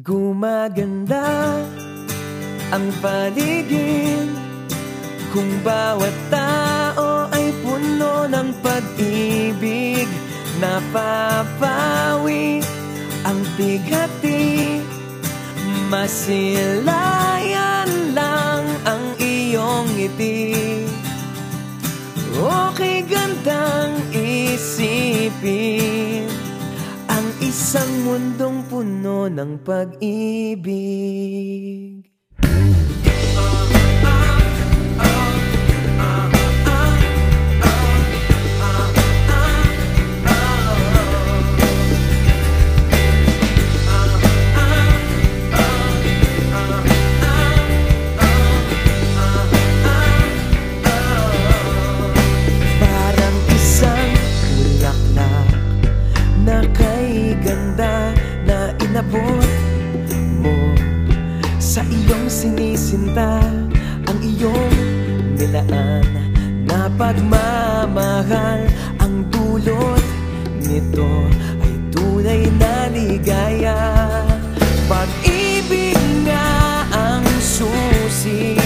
Gumaganda ang paligid Kung bawat tao ay puno ng pag-ibig. Napapawi ang bighati Masilayan lang ang iyong ngiti. Okay gandang isang mundong puno ng pag-ibig inabot mo Sa iyong sinisinta. Ang iyong nilaan Na pagmamahal Ang dulot nito Ay tunay na ligaya. Pag-ibig nga ang susi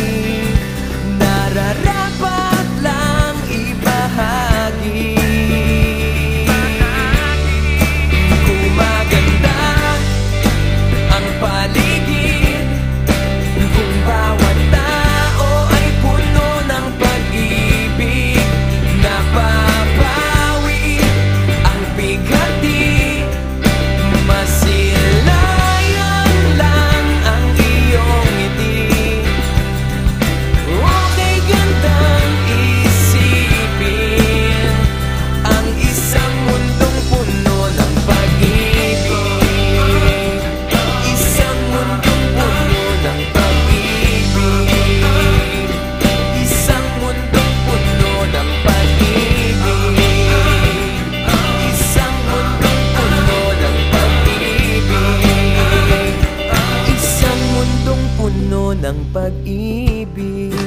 ng pag-ibig